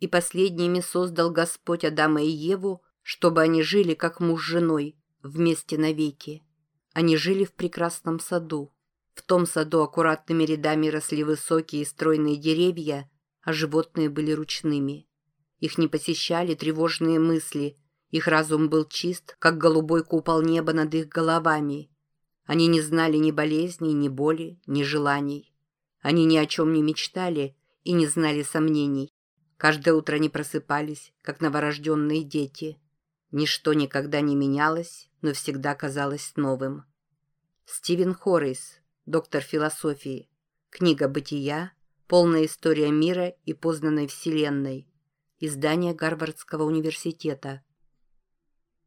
И последними создал Господь Адама и Еву, чтобы они жили как муж с женой, вместе навеки. Они жили в прекрасном саду. В том саду аккуратными рядами росли высокие и стройные деревья, а животные были ручными. Их не посещали тревожные мысли, их разум был чист, как голубой купол неба над их головами. Они не знали ни болезней, ни боли, ни желаний. Они ни о чем не мечтали и не знали сомнений. Каждое утро они просыпались, как новорожденные дети. Ничто никогда не менялось, но всегда казалось новым. Стивен Хоррейс, доктор философии. Книга «Бытия», полная история мира и познанной Вселенной. Издание Гарвардского университета.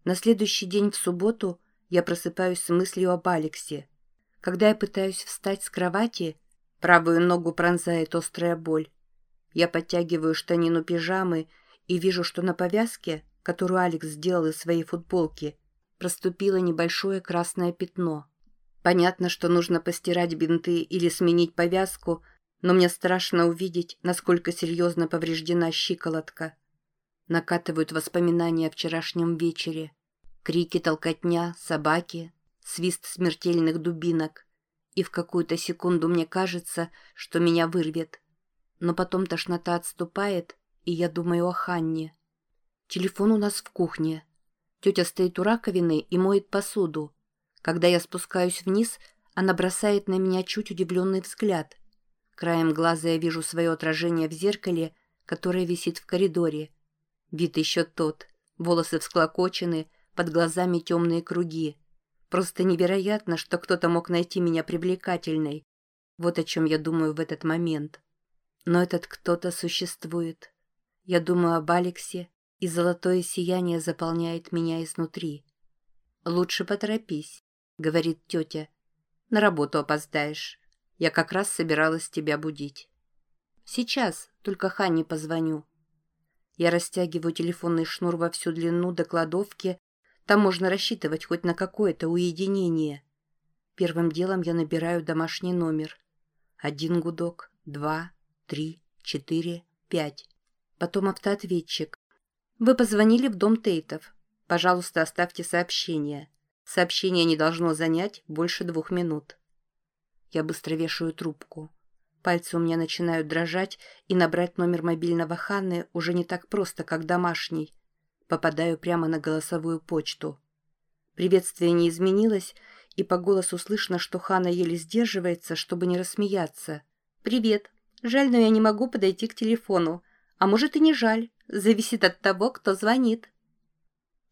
На следующий день в субботу я просыпаюсь с мыслью об Алексе. Когда я пытаюсь встать с кровати, правую ногу пронзает острая боль. Я подтягиваю штанину пижамы и вижу, что на повязке, которую Алекс сделал из своей футболки, проступило небольшое красное пятно. Понятно, что нужно постирать бинты или сменить повязку, но мне страшно увидеть, насколько серьезно повреждена щиколотка. Накатывают воспоминания о вчерашнем вечере. Крики, толкотня, собаки, свист смертельных дубинок. И в какую-то секунду мне кажется, что меня вырвет. Но потом тошнота отступает, и я думаю о Ханне. Телефон у нас в кухне. Тетя стоит у раковины и моет посуду. Когда я спускаюсь вниз, она бросает на меня чуть удивленный взгляд. Краем глаза я вижу свое отражение в зеркале, которое висит в коридоре. Вид еще тот. Волосы всклокочены, под глазами темные круги. Просто невероятно, что кто-то мог найти меня привлекательной. Вот о чем я думаю в этот момент. Но этот кто-то существует. Я думаю об Алексе, и золотое сияние заполняет меня изнутри. «Лучше поторопись», — говорит тетя. «На работу опоздаешь. Я как раз собиралась тебя будить». «Сейчас, только Ханне позвоню». Я растягиваю телефонный шнур во всю длину до кладовки. Там можно рассчитывать хоть на какое-то уединение. Первым делом я набираю домашний номер. Один гудок, два, три, четыре, пять. Потом автоответчик. Вы позвонили в дом Тейтов. Пожалуйста, оставьте сообщение. Сообщение не должно занять больше двух минут. Я быстро вешаю трубку. Пальцы у меня начинают дрожать, и набрать номер мобильного Ханны уже не так просто, как домашний. Попадаю прямо на голосовую почту. Приветствие не изменилось, и по голосу слышно, что Ханна еле сдерживается, чтобы не рассмеяться. «Привет. Жаль, но я не могу подойти к телефону. А может и не жаль. Зависит от того, кто звонит».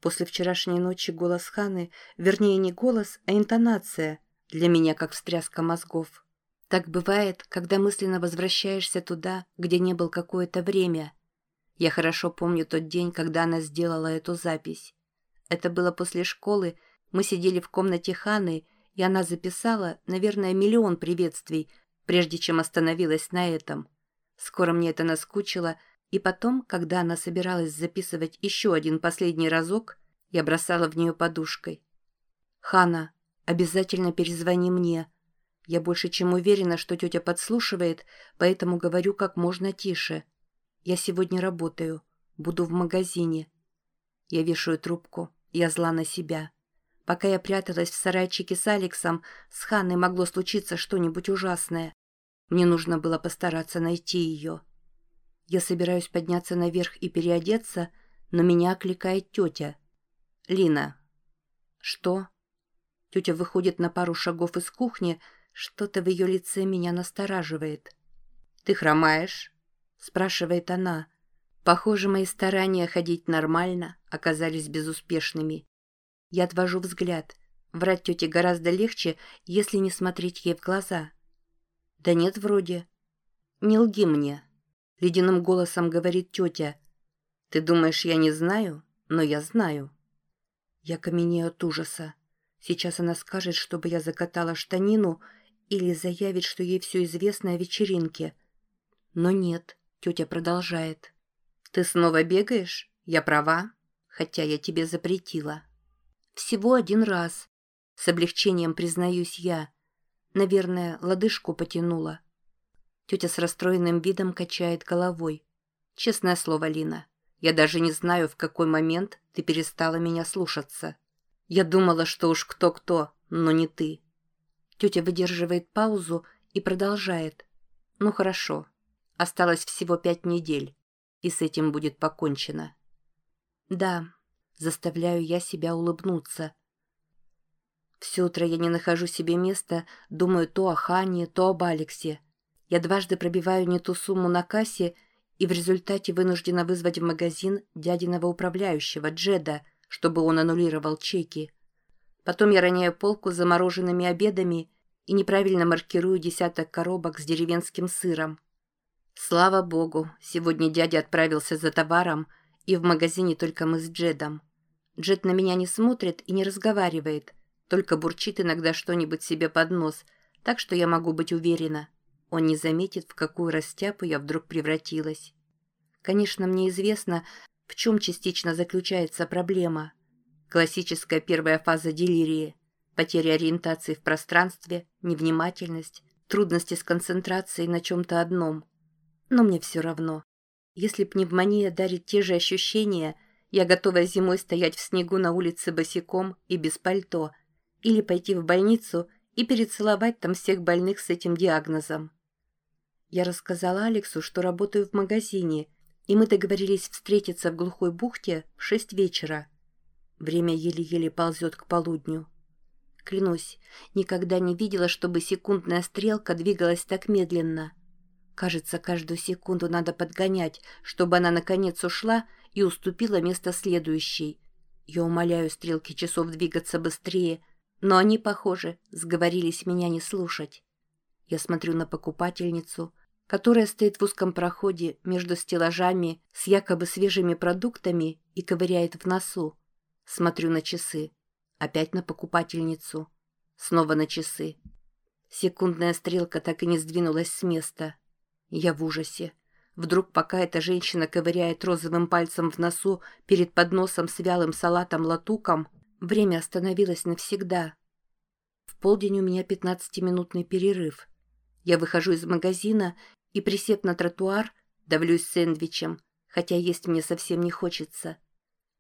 После вчерашней ночи голос Ханы, вернее не голос, а интонация, для меня как встряска мозгов. Так бывает, когда мысленно возвращаешься туда, где не был какое-то время. Я хорошо помню тот день, когда она сделала эту запись. Это было после школы, мы сидели в комнате Ханы, и она записала, наверное, миллион приветствий, прежде чем остановилась на этом. Скоро мне это наскучило, и потом, когда она собиралась записывать еще один последний разок, я бросала в нее подушкой. «Хана, обязательно перезвони мне. Я больше чем уверена, что тетя подслушивает, поэтому говорю как можно тише. Я сегодня работаю, буду в магазине». Я вешаю трубку, я зла на себя. Пока я пряталась в сарайчике с Алексом, с Ханной могло случиться что-нибудь ужасное. Мне нужно было постараться найти ее. Я собираюсь подняться наверх и переодеться, но меня окликает тетя. «Лина». «Что?» Тетя выходит на пару шагов из кухни, что-то в ее лице меня настораживает. «Ты хромаешь?» — спрашивает она. Похоже, мои старания ходить нормально оказались безуспешными. Я отвожу взгляд. Врать тете гораздо легче, если не смотреть ей в глаза. «Да нет, вроде». «Не лги мне», — ледяным голосом говорит тетя. «Ты думаешь, я не знаю? Но я знаю». Я каменею от ужаса. Сейчас она скажет, чтобы я закатала штанину или заявит, что ей все известно о вечеринке. Но нет, тетя продолжает. «Ты снова бегаешь? Я права? Хотя я тебе запретила». «Всего один раз», — с облегчением признаюсь я. Наверное, лодыжку потянула. Тетя с расстроенным видом качает головой. Честное слово, Лина, я даже не знаю, в какой момент ты перестала меня слушаться. Я думала, что уж кто-кто, но не ты. Тетя выдерживает паузу и продолжает. Ну хорошо, осталось всего пять недель, и с этим будет покончено. Да, заставляю я себя улыбнуться. Все утро я не нахожу себе места, думаю то о Хане, то об Алексе. Я дважды пробиваю не ту сумму на кассе и в результате вынуждена вызвать в магазин дядиного управляющего Джеда, чтобы он аннулировал чеки. Потом я роняю полку с замороженными обедами и неправильно маркирую десяток коробок с деревенским сыром. Слава богу, сегодня дядя отправился за товаром, и в магазине только мы с Джедом. Джед на меня не смотрит и не разговаривает, только бурчит иногда что-нибудь себе под нос, так что я могу быть уверена. Он не заметит, в какую растяпу я вдруг превратилась. Конечно, мне известно, в чем частично заключается проблема. Классическая первая фаза делирии. Потеря ориентации в пространстве, невнимательность, трудности с концентрацией на чем-то одном. Но мне все равно. Если пневмония дарит те же ощущения, я готова зимой стоять в снегу на улице босиком и без пальто – или пойти в больницу и перецеловать там всех больных с этим диагнозом. Я рассказала Алексу, что работаю в магазине, и мы договорились встретиться в глухой бухте в шесть вечера. Время еле-еле ползет к полудню. Клянусь, никогда не видела, чтобы секундная стрелка двигалась так медленно. Кажется, каждую секунду надо подгонять, чтобы она наконец ушла и уступила место следующей. Я умоляю стрелки часов двигаться быстрее, но они, похоже, сговорились меня не слушать. Я смотрю на покупательницу, которая стоит в узком проходе между стеллажами с якобы свежими продуктами и ковыряет в носу. Смотрю на часы. Опять на покупательницу. Снова на часы. Секундная стрелка так и не сдвинулась с места. Я в ужасе. Вдруг, пока эта женщина ковыряет розовым пальцем в носу перед подносом с вялым салатом-латуком, Время остановилось навсегда. В полдень у меня пятнадцатиминутный перерыв. Я выхожу из магазина и, присев на тротуар, давлюсь сэндвичем, хотя есть мне совсем не хочется.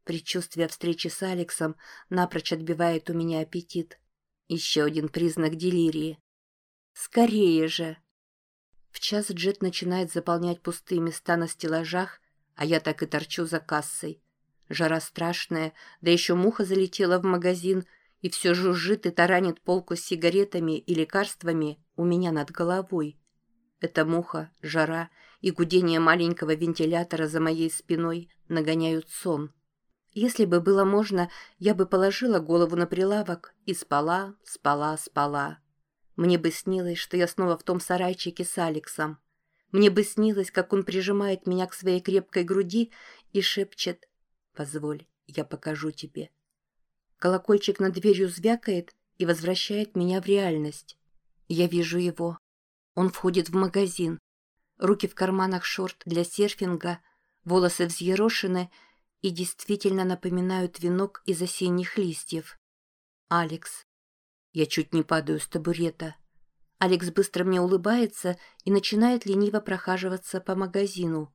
Предчувствие встречи с Алексом напрочь отбивает у меня аппетит. Еще один признак делирии. Скорее же! В час Джет начинает заполнять пустые места на стеллажах, а я так и торчу за кассой. Жара страшная, да еще муха залетела в магазин и все жужжит и таранит полку с сигаретами и лекарствами у меня над головой. Эта муха, жара и гудение маленького вентилятора за моей спиной нагоняют сон. Если бы было можно, я бы положила голову на прилавок и спала, спала, спала. Мне бы снилось, что я снова в том сарайчике с Алексом. Мне бы снилось, как он прижимает меня к своей крепкой груди и шепчет Позволь, я покажу тебе. Колокольчик над дверью звякает и возвращает меня в реальность. Я вижу его. Он входит в магазин. Руки в карманах шорт для серфинга, волосы взъерошены и действительно напоминают венок из осенних листьев. Алекс. Я чуть не падаю с табурета. Алекс быстро мне улыбается и начинает лениво прохаживаться по магазину.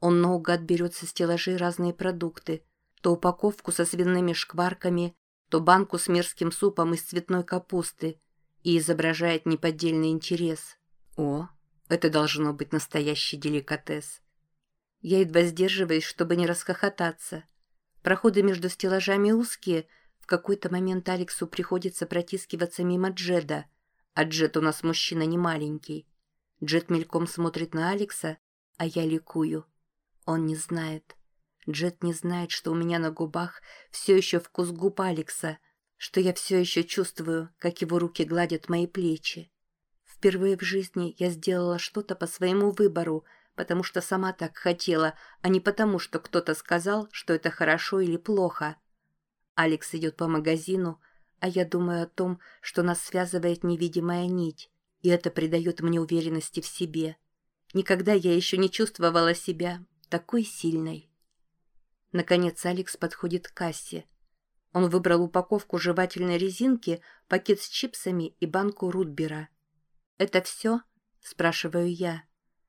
Он наугад берет со стеллажей разные продукты. То упаковку со свиными шкварками, то банку с мерзким супом из цветной капусты и изображает неподдельный интерес. О, это должно быть настоящий деликатес. Я едва сдерживаюсь, чтобы не расхохотаться. Проходы между стеллажами узкие. В какой-то момент Алексу приходится протискиваться мимо Джеда, а Джед у нас мужчина не маленький. Джед мельком смотрит на Алекса, а я ликую. Он не знает. Джет не знает, что у меня на губах все еще вкус губ Алекса, что я все еще чувствую, как его руки гладят мои плечи. Впервые в жизни я сделала что-то по своему выбору, потому что сама так хотела, а не потому, что кто-то сказал, что это хорошо или плохо. Алекс идет по магазину, а я думаю о том, что нас связывает невидимая нить, и это придает мне уверенности в себе. Никогда я еще не чувствовала себя такой сильной. Наконец Алекс подходит к кассе. Он выбрал упаковку жевательной резинки, пакет с чипсами и банку рутбера. «Это все?» – спрашиваю я.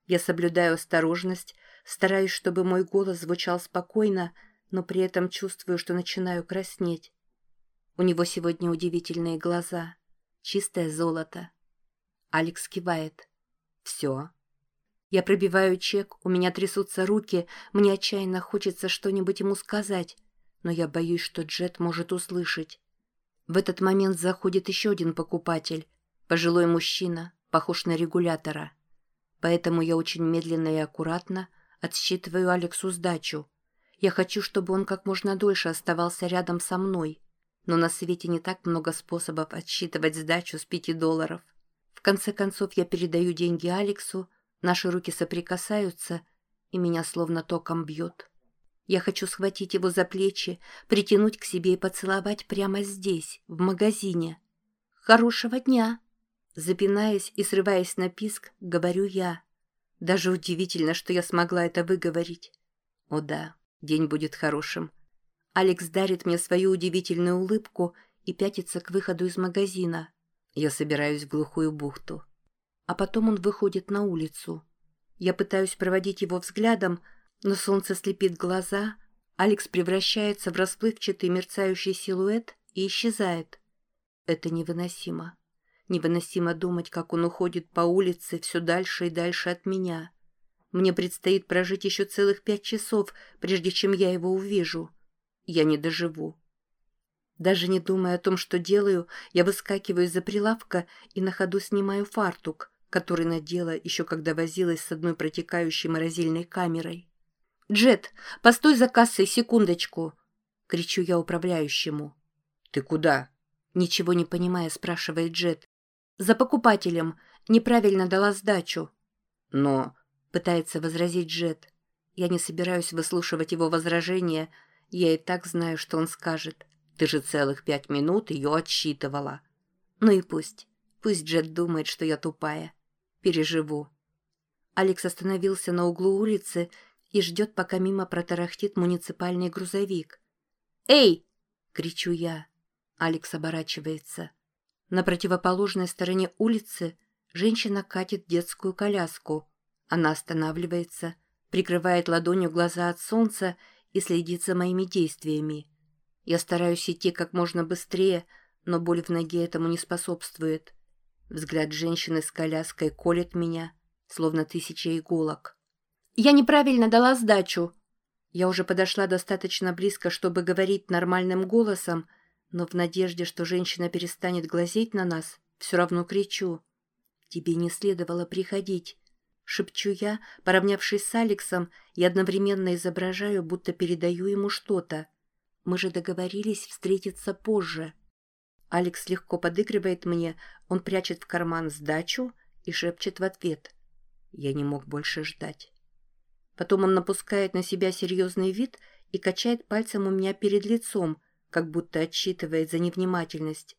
Я соблюдаю осторожность, стараюсь, чтобы мой голос звучал спокойно, но при этом чувствую, что начинаю краснеть. У него сегодня удивительные глаза. Чистое золото. Алекс кивает. «Все». Я пробиваю чек, у меня трясутся руки, мне отчаянно хочется что-нибудь ему сказать, но я боюсь, что Джет может услышать. В этот момент заходит еще один покупатель, пожилой мужчина, похож на регулятора. Поэтому я очень медленно и аккуратно отсчитываю Алексу сдачу. Я хочу, чтобы он как можно дольше оставался рядом со мной, но на свете не так много способов отсчитывать сдачу с пяти долларов. В конце концов я передаю деньги Алексу, наши руки соприкасаются, и меня словно током бьет. Я хочу схватить его за плечи, притянуть к себе и поцеловать прямо здесь, в магазине. «Хорошего дня!» Запинаясь и срываясь на писк, говорю я. Даже удивительно, что я смогла это выговорить. О да, день будет хорошим. Алекс дарит мне свою удивительную улыбку и пятится к выходу из магазина. Я собираюсь в глухую бухту. А потом он выходит на улицу. Я пытаюсь проводить его взглядом, но солнце слепит глаза, Алекс превращается в расплывчатый мерцающий силуэт и исчезает. Это невыносимо. Невыносимо думать, как он уходит по улице все дальше и дальше от меня. Мне предстоит прожить еще целых пять часов, прежде чем я его увижу. Я не доживу. Даже не думая о том, что делаю, я выскакиваю из-за прилавка и на ходу снимаю фартук, который надела еще когда возилась с одной протекающей морозильной камерой. «Джет, постой за кассой секундочку!» — кричу я управляющему. «Ты куда?» Ничего не понимая, спрашивает Джет. «За покупателем. Неправильно дала сдачу». «Но...» — пытается возразить Джет. Я не собираюсь выслушивать его возражения. Я и так знаю, что он скажет. «Ты же целых пять минут ее отсчитывала». «Ну и пусть. Пусть Джет думает, что я тупая. Переживу». Алекс остановился на углу улицы и ждет, пока мимо протарахтит муниципальный грузовик. «Эй!» — кричу я. Алекс оборачивается. На противоположной стороне улицы женщина катит детскую коляску. Она останавливается, прикрывает ладонью глаза от солнца и следит за моими действиями. Я стараюсь идти как можно быстрее, но боль в ноге этому не способствует. Взгляд женщины с коляской колет меня, словно тысяча иголок. «Я неправильно дала сдачу!» Я уже подошла достаточно близко, чтобы говорить нормальным голосом, но в надежде, что женщина перестанет глазеть на нас, все равно кричу. «Тебе не следовало приходить», — шепчу я, поравнявшись с Алексом, и одновременно изображаю, будто передаю ему что-то. Мы же договорились встретиться позже. Алекс легко подыгрывает мне, он прячет в карман сдачу и шепчет в ответ. Я не мог больше ждать. Потом он напускает на себя серьезный вид и качает пальцем у меня перед лицом, как будто отчитывает за невнимательность.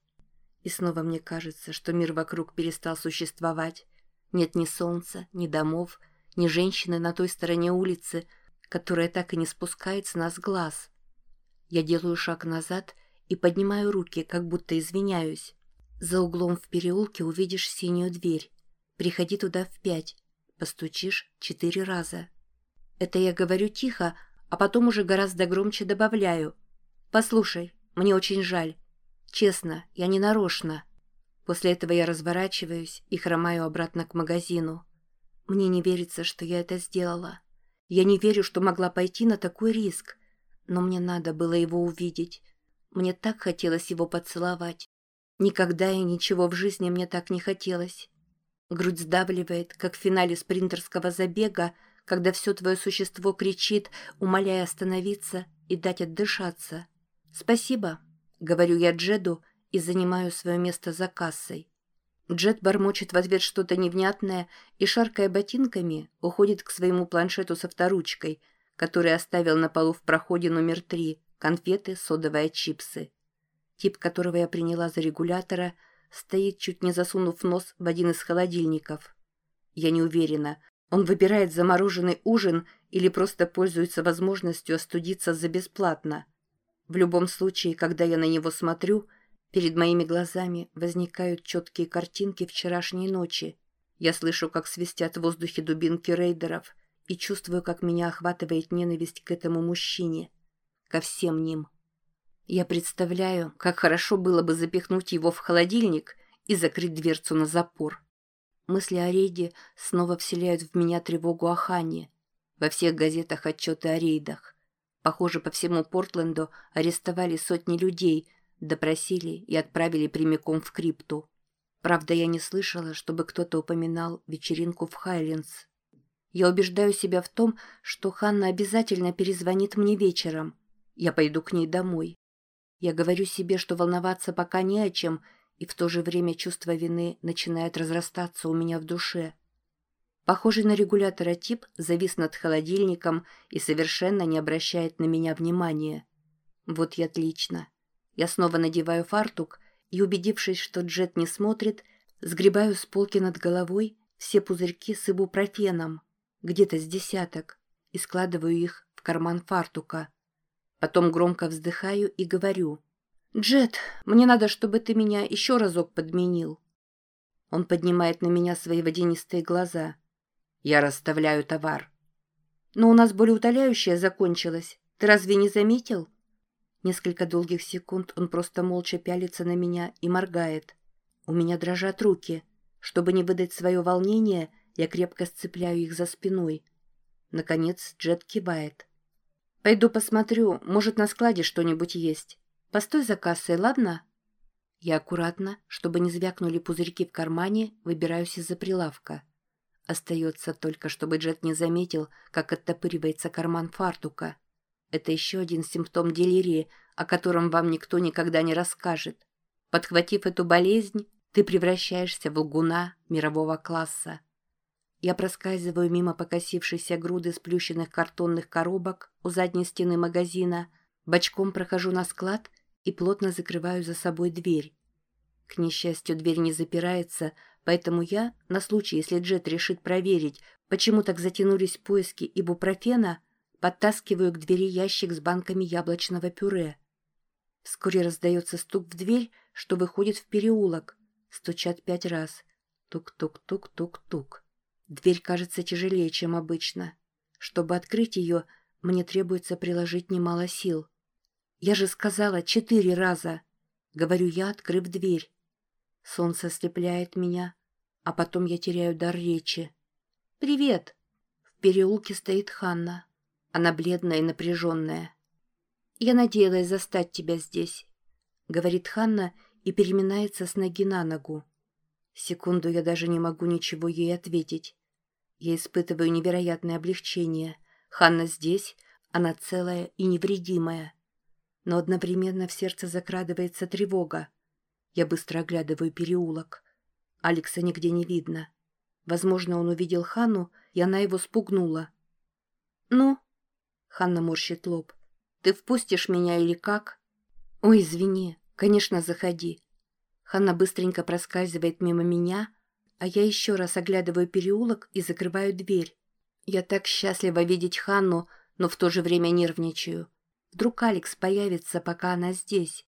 И снова мне кажется, что мир вокруг перестал существовать. Нет ни солнца, ни домов, ни женщины на той стороне улицы, которая так и не спускает с нас глаз. Я делаю шаг назад и поднимаю руки, как будто извиняюсь. За углом в переулке увидишь синюю дверь. Приходи туда в пять. Постучишь четыре раза. Это я говорю тихо, а потом уже гораздо громче добавляю – «Послушай, мне очень жаль. Честно, я не нарочно». После этого я разворачиваюсь и хромаю обратно к магазину. Мне не верится, что я это сделала. Я не верю, что могла пойти на такой риск. Но мне надо было его увидеть. Мне так хотелось его поцеловать. Никогда и ничего в жизни мне так не хотелось. Грудь сдавливает, как в финале спринтерского забега, когда все твое существо кричит, умоляя остановиться и дать отдышаться. «Спасибо», — говорю я Джеду и занимаю свое место за кассой. Джед бормочет в ответ что-то невнятное и, шаркая ботинками, уходит к своему планшету со вторучкой, который оставил на полу в проходе номер три, конфеты, содовые чипсы. Тип, которого я приняла за регулятора, стоит, чуть не засунув нос в один из холодильников. Я не уверена, он выбирает замороженный ужин или просто пользуется возможностью остудиться за бесплатно. В любом случае, когда я на него смотрю, перед моими глазами возникают четкие картинки вчерашней ночи. Я слышу, как свистят в воздухе дубинки рейдеров и чувствую, как меня охватывает ненависть к этому мужчине, ко всем ним. Я представляю, как хорошо было бы запихнуть его в холодильник и закрыть дверцу на запор. Мысли о рейде снова вселяют в меня тревогу о Хане. Во всех газетах отчеты о рейдах. Похоже, по всему Портленду арестовали сотни людей, допросили и отправили прямиком в крипту. Правда, я не слышала, чтобы кто-то упоминал вечеринку в Хайлендс. Я убеждаю себя в том, что Ханна обязательно перезвонит мне вечером. Я пойду к ней домой. Я говорю себе, что волноваться пока не о чем, и в то же время чувство вины начинает разрастаться у меня в душе. Похожий на регулятора тип завис над холодильником и совершенно не обращает на меня внимания. Вот и отлично. Я снова надеваю фартук и, убедившись, что Джет не смотрит, сгребаю с полки над головой все пузырьки с ибупрофеном, где-то с десяток, и складываю их в карман фартука. Потом громко вздыхаю и говорю. «Джет, мне надо, чтобы ты меня еще разок подменил». Он поднимает на меня свои водянистые глаза. Я расставляю товар. «Но у нас болеутоляющее закончилось. Ты разве не заметил?» Несколько долгих секунд он просто молча пялится на меня и моргает. У меня дрожат руки. Чтобы не выдать свое волнение, я крепко сцепляю их за спиной. Наконец Джет кивает. Пойду посмотрю, может, на складе что-нибудь есть. Постой за кассой, ладно?» Я аккуратно, чтобы не звякнули пузырьки в кармане, выбираюсь из-за прилавка. Остается только, чтобы Джет не заметил, как оттопыривается карман фартука. Это еще один симптом делирии, о котором вам никто никогда не расскажет. Подхватив эту болезнь, ты превращаешься в лгуна мирового класса. Я проскальзываю мимо покосившейся груды сплющенных картонных коробок у задней стены магазина, бочком прохожу на склад и плотно закрываю за собой дверь. К несчастью, дверь не запирается, поэтому я, на случай, если Джет решит проверить, почему так затянулись поиски ибупрофена, подтаскиваю к двери ящик с банками яблочного пюре. Вскоре раздается стук в дверь, что выходит в переулок. Стучат пять раз. Тук-тук-тук-тук-тук. Дверь кажется тяжелее, чем обычно. Чтобы открыть ее, мне требуется приложить немало сил. «Я же сказала четыре раза!» — говорю я, открыв дверь. Солнце ослепляет меня, а потом я теряю дар речи. «Привет!» В переулке стоит Ханна. Она бледная и напряженная. «Я надеялась застать тебя здесь», — говорит Ханна и переминается с ноги на ногу. Секунду я даже не могу ничего ей ответить. Я испытываю невероятное облегчение. Ханна здесь, она целая и невредимая. Но одновременно в сердце закрадывается тревога. Я быстро оглядываю переулок. Алекса нигде не видно. Возможно, он увидел Ханну, и она его спугнула. «Ну?» — Ханна морщит лоб. «Ты впустишь меня или как?» «Ой, извини. Конечно, заходи. Ханна быстренько проскальзывает мимо меня, а я еще раз оглядываю переулок и закрываю дверь. Я так счастлива видеть Ханну, но в то же время нервничаю. Вдруг Алекс появится, пока она здесь.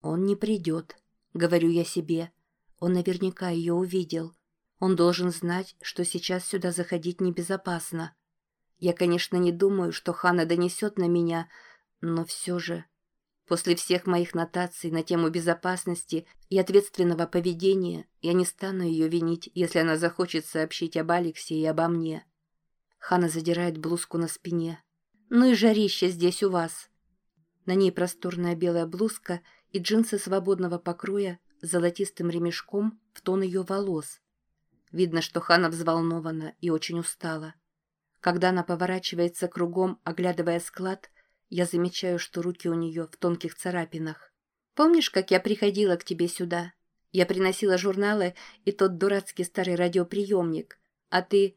Он не придет, говорю я себе. Он наверняка ее увидел. Он должен знать, что сейчас сюда заходить небезопасно. Я, конечно, не думаю, что Ханна донесет на меня, но все же... После всех моих нотаций на тему безопасности и ответственного поведения я не стану ее винить, если она захочет сообщить об Алексе и обо мне. Хана задирает блузку на спине. «Ну и жарище здесь у вас!» На ней просторная белая блузка и джинсы свободного покроя с золотистым ремешком в тон ее волос. Видно, что Хана взволнована и очень устала. Когда она поворачивается кругом, оглядывая склад, я замечаю, что руки у нее в тонких царапинах. «Помнишь, как я приходила к тебе сюда? Я приносила журналы и тот дурацкий старый радиоприемник. А ты...»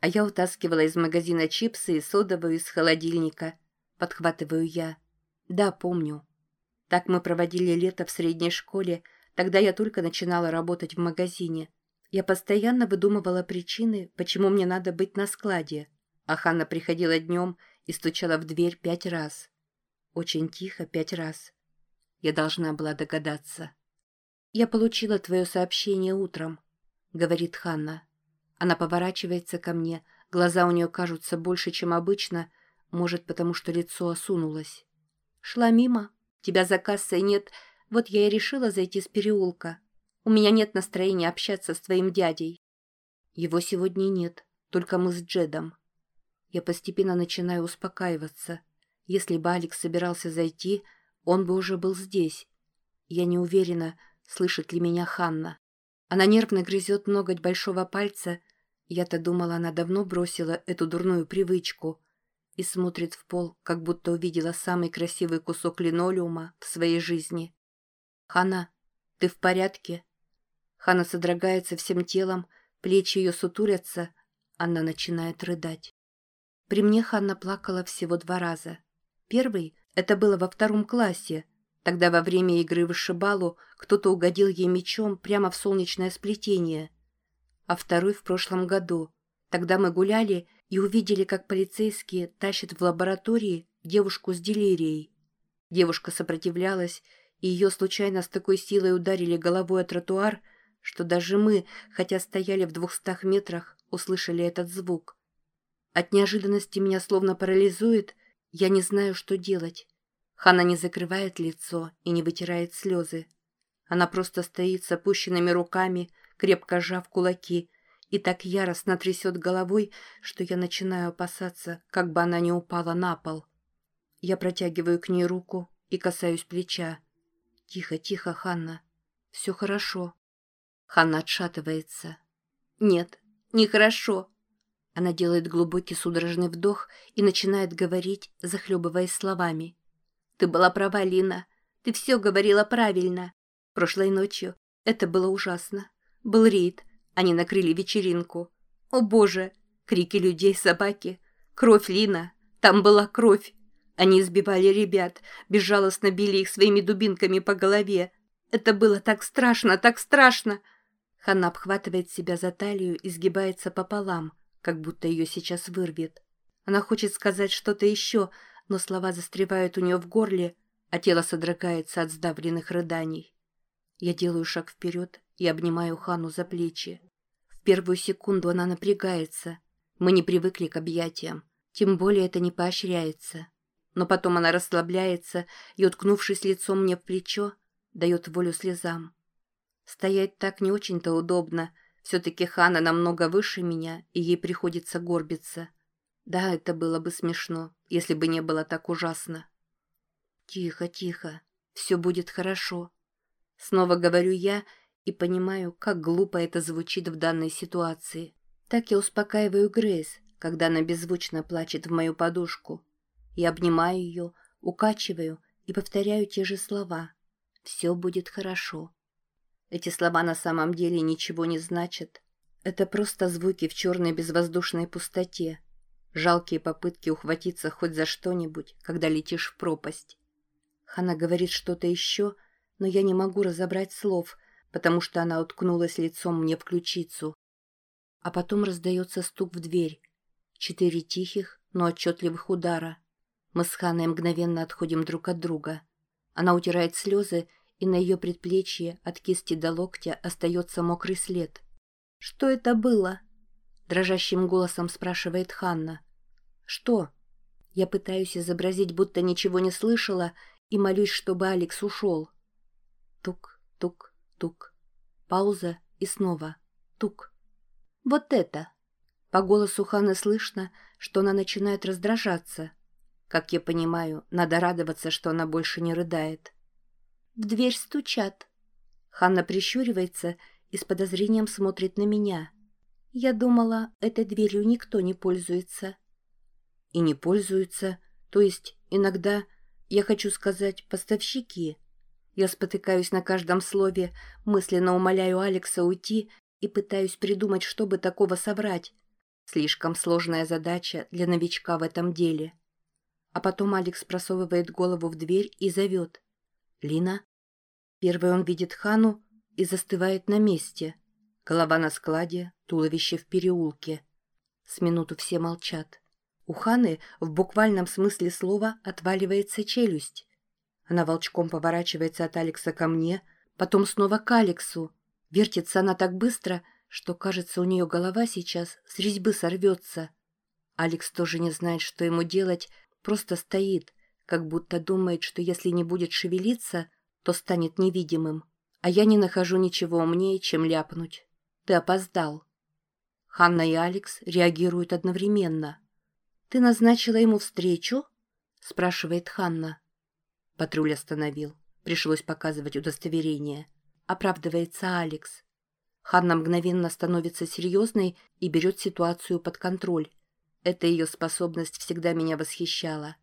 А я утаскивала из магазина чипсы и содовую из холодильника. Подхватываю я. «Да, помню». Так мы проводили лето в средней школе, тогда я только начинала работать в магазине. Я постоянно выдумывала причины, почему мне надо быть на складе. А Ханна приходила днем и стучала в дверь пять раз. Очень тихо пять раз. Я должна была догадаться. «Я получила твое сообщение утром», — говорит Ханна. Она поворачивается ко мне, Глаза у нее кажутся больше, чем обычно, может, потому что лицо осунулось. «Шла мимо. Тебя за кассой нет. Вот я и решила зайти с переулка. У меня нет настроения общаться с твоим дядей». Его сегодня нет, только мы с Джедом. Я постепенно начинаю успокаиваться. Если бы Алекс собирался зайти, он бы уже был здесь. Я не уверена, слышит ли меня Ханна. Она нервно грызет ноготь большого пальца. Я-то думала, она давно бросила эту дурную привычку и смотрит в пол, как будто увидела самый красивый кусок линолеума в своей жизни. «Ханна, ты в порядке?» Ханна содрогается всем телом, плечи ее сутурятся, она начинает рыдать. При мне Ханна плакала всего два раза. Первый — это было во втором классе. Тогда во время игры в вышибалу кто-то угодил ей мечом прямо в солнечное сплетение. А второй в прошлом году. Тогда мы гуляли и увидели, как полицейские тащат в лаборатории девушку с делирией. Девушка сопротивлялась, и ее случайно с такой силой ударили головой о тротуар, что даже мы, хотя стояли в двухстах метрах, услышали этот звук. От неожиданности меня словно парализует, я не знаю, что делать. Хана не закрывает лицо и не вытирает слезы. Она просто стоит с опущенными руками, крепко сжав кулаки, и так яростно трясет головой, что я начинаю опасаться, как бы она не упала на пол. Я протягиваю к ней руку и касаюсь плеча. «Тихо, тихо, Ханна. Все хорошо». Ханна отшатывается. «Нет, нехорошо». Она делает глубокий судорожный вдох и начинает говорить, захлебываясь словами. «Ты была права, Лина. Ты все говорила правильно. Прошлой ночью это было ужасно. Был рейд. Они накрыли вечеринку. О боже! Крики людей, собаки. Кровь, Лина. Там была кровь. Они избивали ребят, безжалостно били их своими дубинками по голове. Это было так страшно, так страшно. Ханна обхватывает себя за талию и сгибается пополам, как будто ее сейчас вырвет. Она хочет сказать что-то еще, но слова застревают у нее в горле, а тело содрогается от сдавленных рыданий. Я делаю шаг вперед и обнимаю Хану за плечи. В первую секунду она напрягается. Мы не привыкли к объятиям, тем более это не поощряется. Но потом она расслабляется и, уткнувшись лицом мне в плечо, дает волю слезам. Стоять так не очень-то удобно. Все-таки Хана намного выше меня, и ей приходится горбиться. Да, это было бы смешно, если бы не было так ужасно. Тихо, тихо, все будет хорошо. Снова говорю я и понимаю, как глупо это звучит в данной ситуации. Так я успокаиваю Грейс, когда она беззвучно плачет в мою подушку. Я обнимаю ее, укачиваю и повторяю те же слова. «Все будет хорошо». Эти слова на самом деле ничего не значат. Это просто звуки в черной безвоздушной пустоте. Жалкие попытки ухватиться хоть за что-нибудь, когда летишь в пропасть. Хана говорит что-то еще, но я не могу разобрать слов, потому что она уткнулась лицом мне в ключицу. А потом раздается стук в дверь. Четыре тихих, но отчетливых удара. Мы с Ханой мгновенно отходим друг от друга. Она утирает слезы и на ее предплечье от кисти до локтя остается мокрый след. «Что это было?» — дрожащим голосом спрашивает Ханна. «Что?» Я пытаюсь изобразить, будто ничего не слышала, и молюсь, чтобы Алекс ушел. Тук, тук, тук. Пауза и снова. Тук. «Вот это!» По голосу Ханны слышно, что она начинает раздражаться. Как я понимаю, надо радоваться, что она больше не рыдает. В дверь стучат. Ханна прищуривается и с подозрением смотрит на меня. Я думала, этой дверью никто не пользуется. И не пользуются, то есть иногда, я хочу сказать, поставщики. Я спотыкаюсь на каждом слове, мысленно умоляю Алекса уйти и пытаюсь придумать, чтобы такого соврать. Слишком сложная задача для новичка в этом деле. А потом Алекс просовывает голову в дверь и зовет. «Лина?» Первый он видит Хану и застывает на месте. Голова на складе, туловище в переулке. С минуту все молчат. У Ханы в буквальном смысле слова отваливается челюсть. Она волчком поворачивается от Алекса ко мне, потом снова к Алексу. Вертится она так быстро, что, кажется, у нее голова сейчас с резьбы сорвется. Алекс тоже не знает, что ему делать, просто стоит, как будто думает, что если не будет шевелиться, то станет невидимым. А я не нахожу ничего умнее, чем ляпнуть. Ты опоздал. Ханна и Алекс реагируют одновременно. «Ты назначила ему встречу?» — спрашивает Ханна. Патруль остановил. Пришлось показывать удостоверение. Оправдывается Алекс. Ханна мгновенно становится серьезной и берет ситуацию под контроль. Эта ее способность всегда меня восхищала.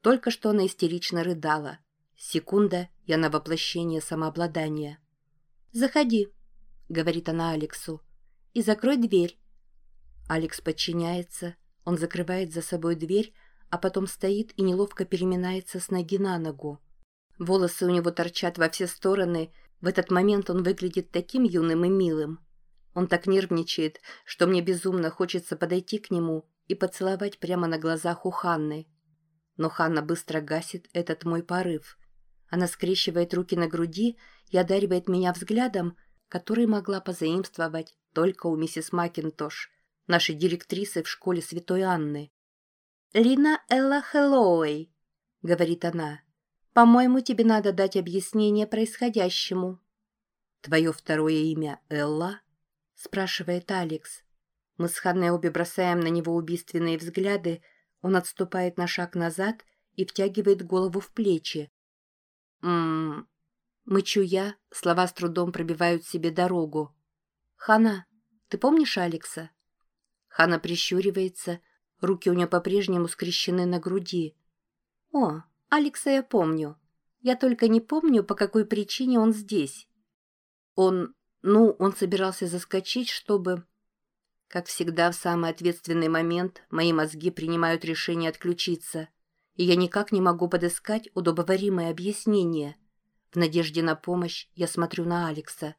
Только что она истерично рыдала. Секунда, я на воплощение самообладания. «Заходи», — говорит она Алексу, — «и закрой дверь». Алекс подчиняется, он закрывает за собой дверь, а потом стоит и неловко переминается с ноги на ногу. Волосы у него торчат во все стороны, в этот момент он выглядит таким юным и милым. Он так нервничает, что мне безумно хочется подойти к нему и поцеловать прямо на глазах у Ханны. Но Ханна быстро гасит этот мой порыв. Она скрещивает руки на груди и одаривает меня взглядом, который могла позаимствовать только у миссис Макинтош – нашей директрисы в школе Святой Анны. «Лина Элла Хэллоуэй», — говорит она, — «по-моему, тебе надо дать объяснение происходящему». «Твое второе имя Элла?» — спрашивает Алекс. Мы с Ханной обе бросаем на него убийственные взгляды, он отступает на шаг назад и втягивает голову в плечи. «М-м-м...» Мычу я, слова с трудом пробивают себе дорогу. «Хана, ты помнишь Алекса?» Хана прищуривается, руки у нее по-прежнему скрещены на груди. «О, Алекса я помню. Я только не помню, по какой причине он здесь. Он... Ну, он собирался заскочить, чтобы...» Как всегда, в самый ответственный момент мои мозги принимают решение отключиться, и я никак не могу подыскать удобоваримое объяснение. В надежде на помощь я смотрю на Алекса.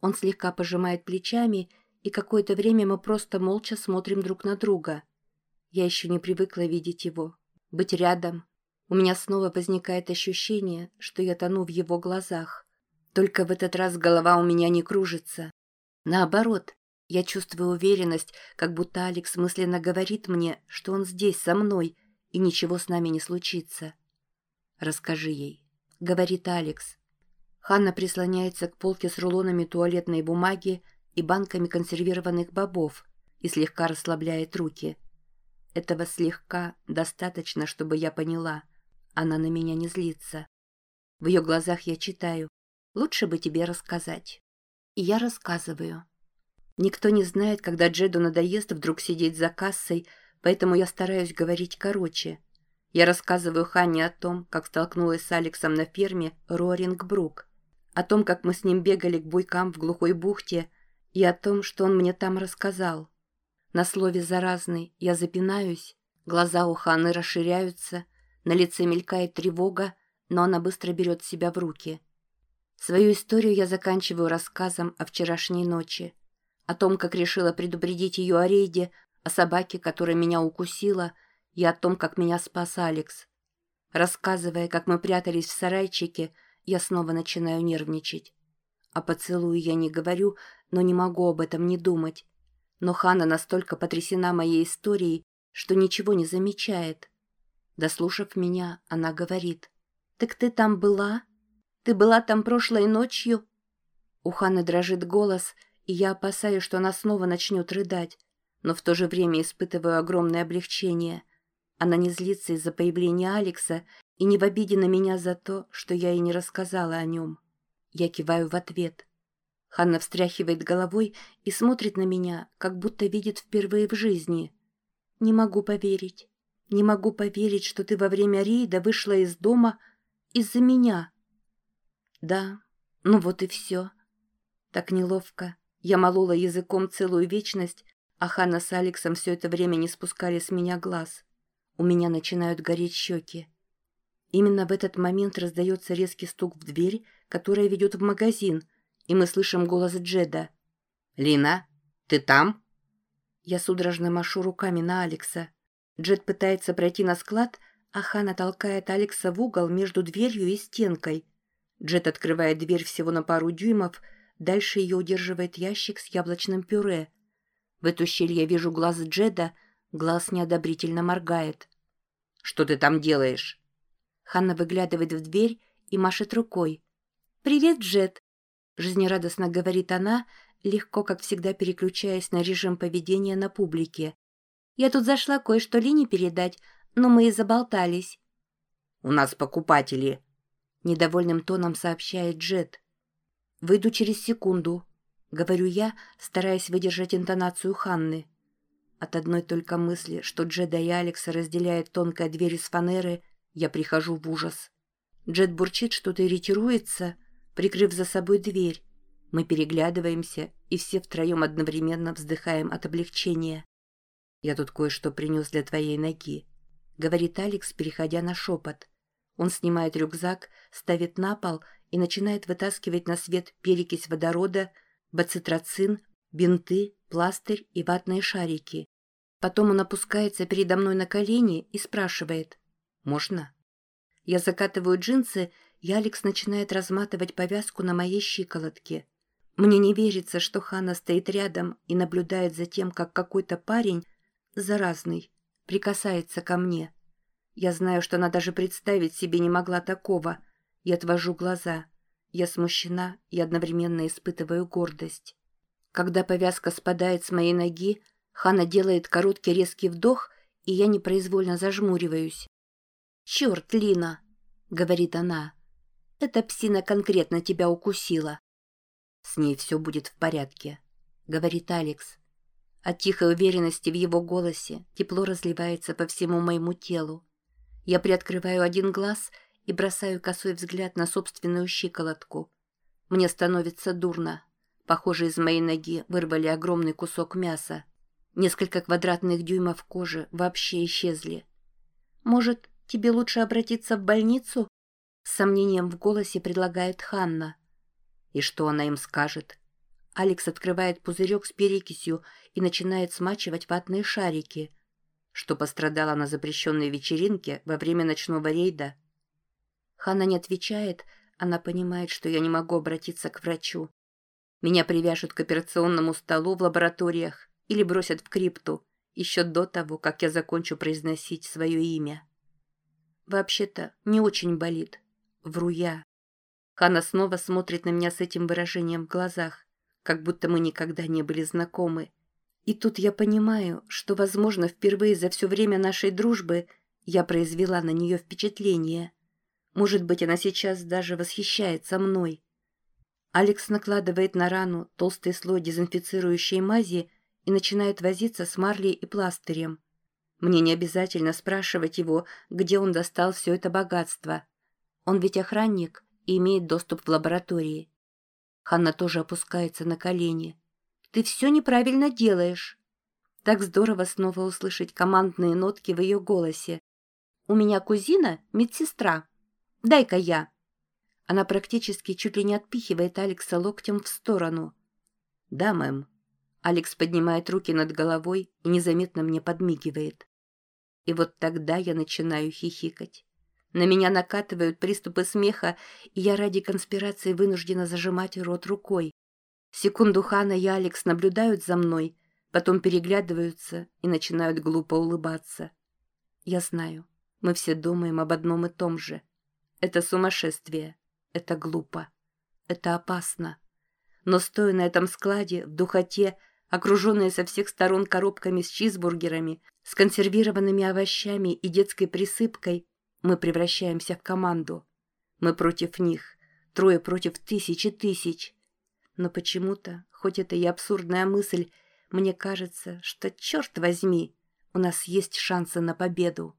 Он слегка пожимает плечами и какое-то время мы просто молча смотрим друг на друга. Я еще не привыкла видеть его, быть рядом. У меня снова возникает ощущение, что я тону в его глазах. Только в этот раз голова у меня не кружится. Наоборот, я чувствую уверенность, как будто Алекс мысленно говорит мне, что он здесь со мной, и ничего с нами не случится. «Расскажи ей», — говорит Алекс. Ханна прислоняется к полке с рулонами туалетной бумаги, и банками консервированных бобов и слегка расслабляет руки. Этого слегка достаточно, чтобы я поняла. Она на меня не злится. В ее глазах я читаю. Лучше бы тебе рассказать. И я рассказываю. Никто не знает, когда Джеду надоест вдруг сидеть за кассой, поэтому я стараюсь говорить короче. Я рассказываю Ханне о том, как столкнулась с Алексом на ферме Рорингбрук, о том, как мы с ним бегали к буйкам в глухой бухте, и о том, что он мне там рассказал. На слове «заразный» я запинаюсь, глаза у Ханы расширяются, на лице мелькает тревога, но она быстро берет себя в руки. Свою историю я заканчиваю рассказом о вчерашней ночи, о том, как решила предупредить ее о рейде, о собаке, которая меня укусила, и о том, как меня спас Алекс. Рассказывая, как мы прятались в сарайчике, я снова начинаю нервничать. О поцелуе я не говорю, но не могу об этом не думать. Но Хана настолько потрясена моей историей, что ничего не замечает. Дослушав меня, она говорит. «Так ты там была? Ты была там прошлой ночью?» У Ханы дрожит голос, и я опасаюсь, что она снова начнет рыдать, но в то же время испытываю огромное облегчение. Она не злится из-за появления Алекса и не в обиде на меня за то, что я ей не рассказала о нем. Я киваю в ответ. Ханна встряхивает головой и смотрит на меня, как будто видит впервые в жизни. «Не могу поверить. Не могу поверить, что ты во время рейда вышла из дома из-за меня». «Да, ну вот и все». Так неловко. Я молола языком целую вечность, а Ханна с Алексом все это время не спускали с меня глаз. У меня начинают гореть щеки. Именно в этот момент раздается резкий стук в дверь, которая ведет в магазин, и мы слышим голос Джеда. «Лина, ты там?» Я судорожно машу руками на Алекса. Джед пытается пройти на склад, а Хана толкает Алекса в угол между дверью и стенкой. Джед открывает дверь всего на пару дюймов, дальше ее удерживает ящик с яблочным пюре. В эту щель я вижу глаз Джеда, Глаз неодобрительно моргает. «Что ты там делаешь?» Ханна выглядывает в дверь и машет рукой. «Привет, Джет!» Жизнерадостно говорит она, легко, как всегда, переключаясь на режим поведения на публике. «Я тут зашла кое-что Лине передать, но мы и заболтались». «У нас покупатели», — недовольным тоном сообщает Джет. «Выйду через секунду», — говорю я, стараясь выдержать интонацию Ханны. От одной только мысли, что Джеда и Алекса разделяет тонкая дверь из фанеры, я прихожу в ужас. Джед бурчит, что-то иритируется, прикрыв за собой дверь. Мы переглядываемся, и все втроем одновременно вздыхаем от облегчения. «Я тут кое-что принес для твоей ноги», — говорит Алекс, переходя на шепот. Он снимает рюкзак, ставит на пол и начинает вытаскивать на свет перекись водорода, бацитроцин, бинты, пластырь и ватные шарики. Потом он опускается передо мной на колени и спрашивает «Можно?». Я закатываю джинсы, и Алекс начинает разматывать повязку на моей щиколотке. Мне не верится, что Хана стоит рядом и наблюдает за тем, как какой-то парень, заразный, прикасается ко мне. Я знаю, что она даже представить себе не могла такого. Я отвожу глаза. Я смущена и одновременно испытываю гордость. Когда повязка спадает с моей ноги, Хана делает короткий резкий вдох, и я непроизвольно зажмуриваюсь. «Черт, Лина!» — говорит она. «Эта псина конкретно тебя укусила». «С ней все будет в порядке», — говорит Алекс. От тихой уверенности в его голосе тепло разливается по всему моему телу. Я приоткрываю один глаз и бросаю косой взгляд на собственную щиколотку. Мне становится дурно. Похоже, из моей ноги вырвали огромный кусок мяса. Несколько квадратных дюймов кожи вообще исчезли. «Может, тебе лучше обратиться в больницу?» С сомнением в голосе предлагает Ханна. И что она им скажет? Алекс открывает пузырек с перекисью и начинает смачивать ватные шарики. Что пострадала на запрещенной вечеринке во время ночного рейда? Ханна не отвечает, она понимает, что я не могу обратиться к врачу. Меня привяжут к операционному столу в лабораториях или бросят в крипту еще до того, как я закончу произносить свое имя. Вообще-то не очень болит. Вру я. Хана снова смотрит на меня с этим выражением в глазах, как будто мы никогда не были знакомы. И тут я понимаю, что, возможно, впервые за все время нашей дружбы я произвела на нее впечатление. Может быть, она сейчас даже восхищается мной. Алекс накладывает на рану толстый слой дезинфицирующей мази и начинает возиться с марлей и пластырем. Мне не обязательно спрашивать его, где он достал все это богатство. Он ведь охранник и имеет доступ в лаборатории. Ханна тоже опускается на колени. «Ты все неправильно делаешь». Так здорово снова услышать командные нотки в ее голосе. «У меня кузина — медсестра. Дай-ка я». Она практически чуть ли не отпихивает Алекса локтем в сторону. «Да, мэм». Алекс поднимает руки над головой и незаметно мне подмигивает. И вот тогда я начинаю хихикать. На меня накатывают приступы смеха, и я ради конспирации вынуждена зажимать рот рукой. Секунду Хана и Алекс наблюдают за мной, потом переглядываются и начинают глупо улыбаться. Я знаю, мы все думаем об одном и том же. Это сумасшествие. Это глупо. Это опасно. Но стоя на этом складе, в духоте, окруженные со всех сторон коробками с чизбургерами, с консервированными овощами и детской присыпкой, мы превращаемся в команду. Мы против них, трое против тысячи тысяч. Но почему-то, хоть это и абсурдная мысль, мне кажется, что, черт возьми, у нас есть шансы на победу.